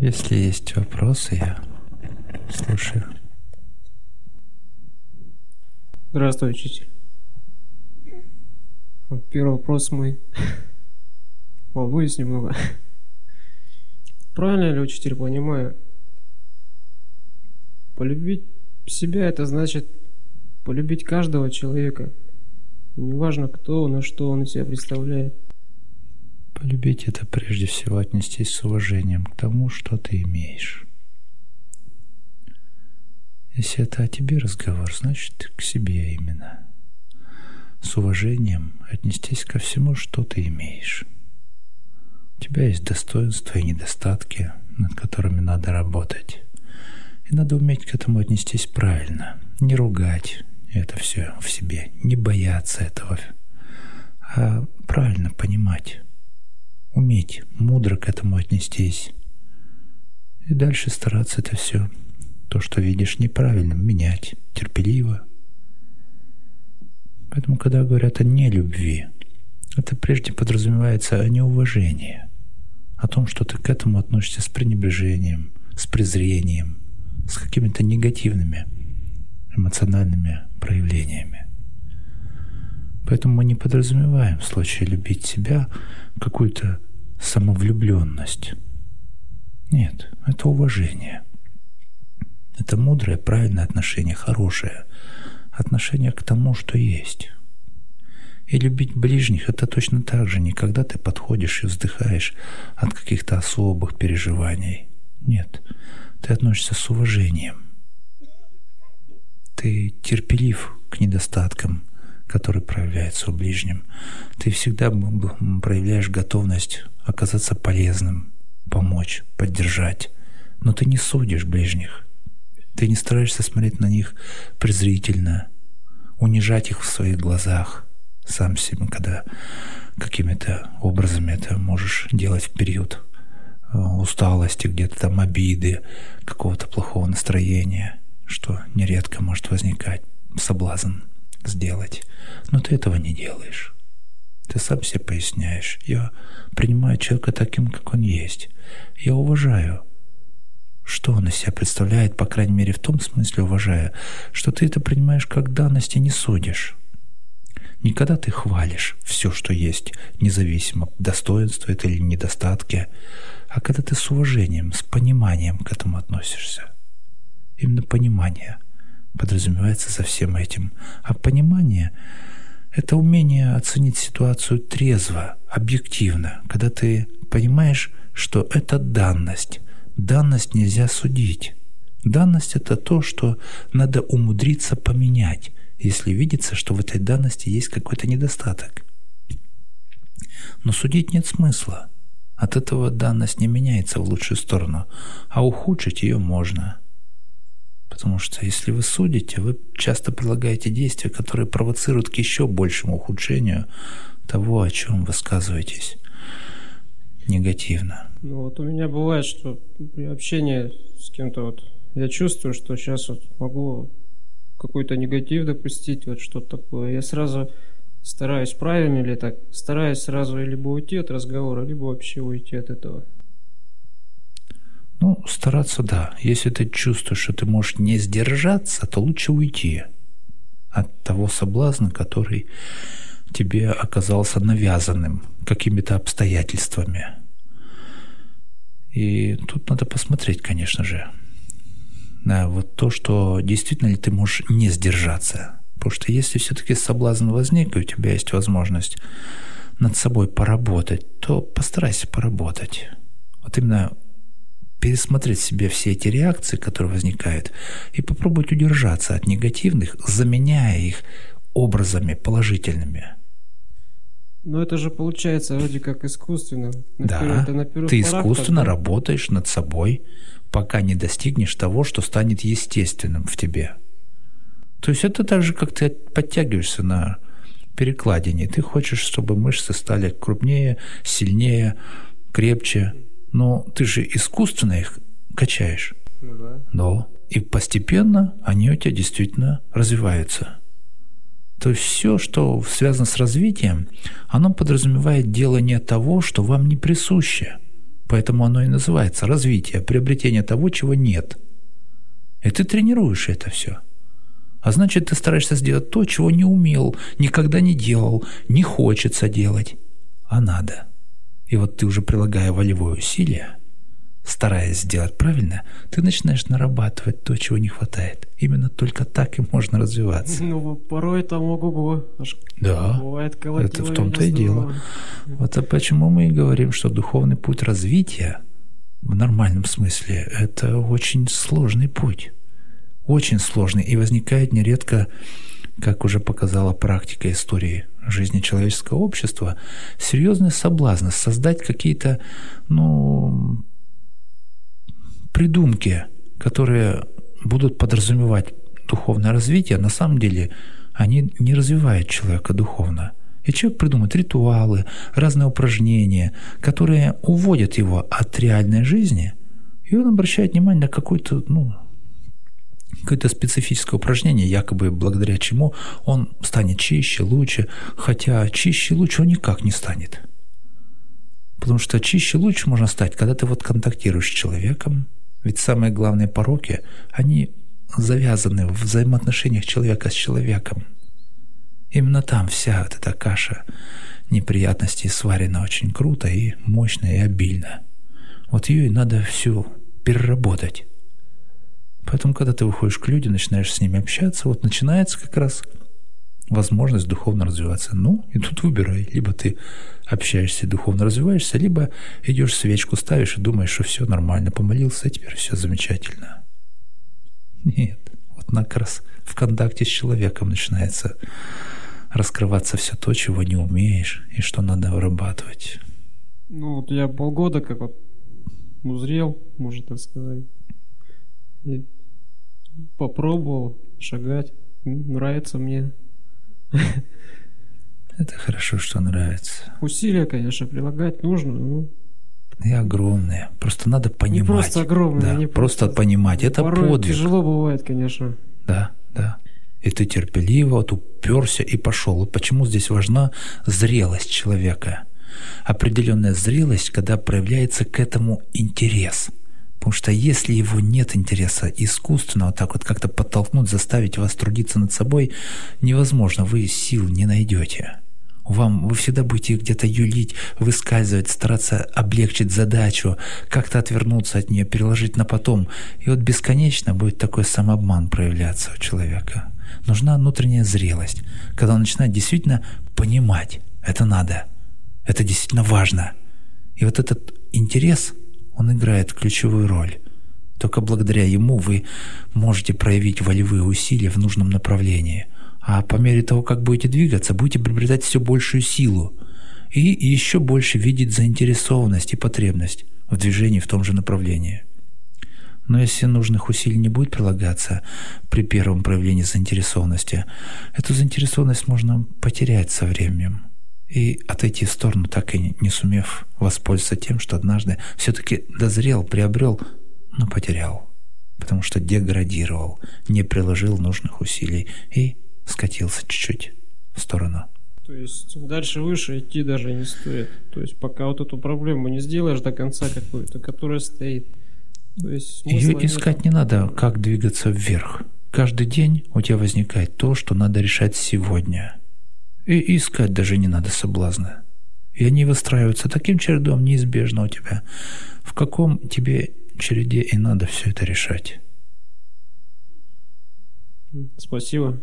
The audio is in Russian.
Если есть вопросы, я слушаю. Здравствуй, учитель. Вот первый вопрос мой. Волнуюсь немного. Правильно ли, учитель, понимаю? Полюбить себя – это значит полюбить каждого человека. Неважно, кто он и что он из себя представляет. Полюбить – это прежде всего отнестись с уважением к тому, что ты имеешь. Если это о тебе разговор, значит, к себе именно. С уважением отнестись ко всему, что ты имеешь. У тебя есть достоинства и недостатки, над которыми надо работать. И надо уметь к этому отнестись правильно. Не ругать это все в себе, не бояться этого, а правильно понимать. Уметь мудро к этому отнестись. И дальше стараться это все, то, что видишь неправильным, менять терпеливо. Поэтому, когда говорят о нелюбви, это прежде подразумевается о неуважении – о том, что ты к этому относишься с пренебрежением, с презрением, с какими-то негативными эмоциональными проявлениями. Поэтому мы не подразумеваем в случае любить себя какую-то самовлюбленность. Нет, это уважение. Это мудрое, правильное отношение, хорошее. Отношение к тому, что есть. И любить ближних – это точно так же, не когда ты подходишь и вздыхаешь от каких-то особых переживаний. Нет, ты относишься с уважением. Ты терпелив к недостаткам, которые проявляются у ближнем. Ты всегда проявляешь готовность оказаться полезным, помочь, поддержать. Но ты не судишь ближних. Ты не стараешься смотреть на них презрительно, унижать их в своих глазах – сам себе, когда какими-то образами это можешь делать в период э, усталости, где-то там обиды, какого-то плохого настроения, что нередко может возникать соблазн сделать. Но ты этого не делаешь. Ты сам себе поясняешь. Я принимаю человека таким, как он есть. Я уважаю, что он из себя представляет, по крайней мере, в том смысле уважаю, что ты это принимаешь как данность и не судишь. Не когда ты хвалишь все, что есть, независимо, достоинства это или недостатки, а когда ты с уважением, с пониманием к этому относишься. Именно понимание подразумевается за всем этим. А понимание – это умение оценить ситуацию трезво, объективно, когда ты понимаешь, что это данность. Данность нельзя судить. Данность – это то, что надо умудриться поменять, если видится, что в этой данности есть какой-то недостаток. Но судить нет смысла. От этого данность не меняется в лучшую сторону, а ухудшить ее можно. Потому что если вы судите, вы часто предлагаете действия, которые провоцируют к еще большему ухудшению того, о чем высказываетесь негативно. Ну вот у меня бывает, что при общении с кем-то вот я чувствую, что сейчас вот могу какой-то негатив допустить, вот что-то такое, я сразу стараюсь, правильно ли так, стараюсь сразу либо уйти от разговора, либо вообще уйти от этого. Стараться да. Если ты чувствуешь, что ты можешь не сдержаться, то лучше уйти от того соблазна, который тебе оказался навязанным какими-то обстоятельствами. И тут надо посмотреть, конечно же, да, вот то, что действительно ли ты можешь не сдержаться. Потому что если все-таки соблазн возник, и у тебя есть возможность над собой поработать, то постарайся поработать. Вот именно пересмотреть в себе все эти реакции, которые возникают, и попробовать удержаться от негативных, заменяя их образами положительными. Но это же получается вроде как искусственно. На да, первых, на ты искусственно тогда... работаешь над собой, пока не достигнешь того, что станет естественным в тебе. То есть это так же, как ты подтягиваешься на перекладине. Ты хочешь, чтобы мышцы стали крупнее, сильнее, крепче. Но ты же искусственно их качаешь. Ну да. Но и постепенно они у тебя действительно развиваются. То есть все, что связано с развитием, оно подразумевает делание того, что вам не присуще – Поэтому оно и называется развитие, приобретение того, чего нет. И ты тренируешь это все. А значит, ты стараешься сделать то, чего не умел, никогда не делал, не хочется делать, а надо. И вот ты уже прилагая волевое усилие, стараясь сделать правильно, ты начинаешь нарабатывать то, чего не хватает. Именно только так и можно развиваться. Ну, порой там ого-го. Да, бывает это в том-то и дело. Вот а почему мы и говорим, что духовный путь развития в нормальном смысле – это очень сложный путь. Очень сложный. И возникает нередко, как уже показала практика истории жизни человеческого общества, серьезный соблазн создать какие-то, ну, придумки, которые будут подразумевать духовное развитие, на самом деле они не развивают человека духовно. И человек придумает ритуалы, разные упражнения, которые уводят его от реальной жизни, и он обращает внимание на какой-то, ну, какое-то специфическое упражнение, якобы благодаря чему он станет чище, лучше, хотя чище, лучше он никак не станет. Потому что чище, лучше можно стать, когда ты вот контактируешь с человеком, ведь самые главные пороки, они завязаны в взаимоотношениях человека с человеком. Именно там вся вот эта каша неприятностей сварена очень круто и мощно и обильно. Вот ее и надо всю переработать. Поэтому, когда ты выходишь к людям, начинаешь с ними общаться, вот начинается как раз возможность духовно развиваться. Ну, и тут выбирай. Либо ты общаешься и духовно развиваешься, либо идешь свечку ставишь и думаешь, что все нормально, помолился, и теперь все замечательно. Нет. Вот как раз в контакте с человеком начинается раскрываться все то, чего не умеешь и что надо вырабатывать. Ну, вот я полгода как вот узрел, можно так сказать. И попробовал шагать. Нравится мне. Это хорошо, что нравится. Усилия, конечно, прилагать нужно, но... И огромные. Просто надо понимать. Не просто огромные. Да, не просто, просто понимать. Это Порой подвиг. тяжело бывает, конечно. Да, да. И ты терпеливо вот уперся и пошел. Вот почему здесь важна зрелость человека. Определенная зрелость, когда проявляется к этому интерес – Потому что если его нет интереса искусственно вот так вот как-то подтолкнуть, заставить вас трудиться над собой, невозможно, вы сил не найдете. Вам, вы всегда будете где-то юлить, выскальзывать, стараться облегчить задачу, как-то отвернуться от нее, переложить на потом. И вот бесконечно будет такой самообман проявляться у человека. Нужна внутренняя зрелость, когда он начинает действительно понимать, это надо, это действительно важно. И вот этот интерес – он играет ключевую роль. Только благодаря ему вы можете проявить волевые усилия в нужном направлении. А по мере того, как будете двигаться, будете приобретать все большую силу и еще больше видеть заинтересованность и потребность в движении в том же направлении. Но если нужных усилий не будет прилагаться при первом проявлении заинтересованности, эту заинтересованность можно потерять со временем и отойти в сторону, так и не сумев воспользоваться тем, что однажды все-таки дозрел, приобрел, но потерял, потому что деградировал, не приложил нужных усилий и скатился чуть-чуть в сторону. То есть дальше выше идти даже не стоит. То есть пока вот эту проблему не сделаешь до конца какую-то, которая стоит. То есть Ее искать нет. не надо, как двигаться вверх. Каждый день у тебя возникает то, что надо решать сегодня – и искать даже не надо соблазна. И они выстраиваются таким чередом неизбежно у тебя. В каком тебе череде и надо все это решать. Спасибо.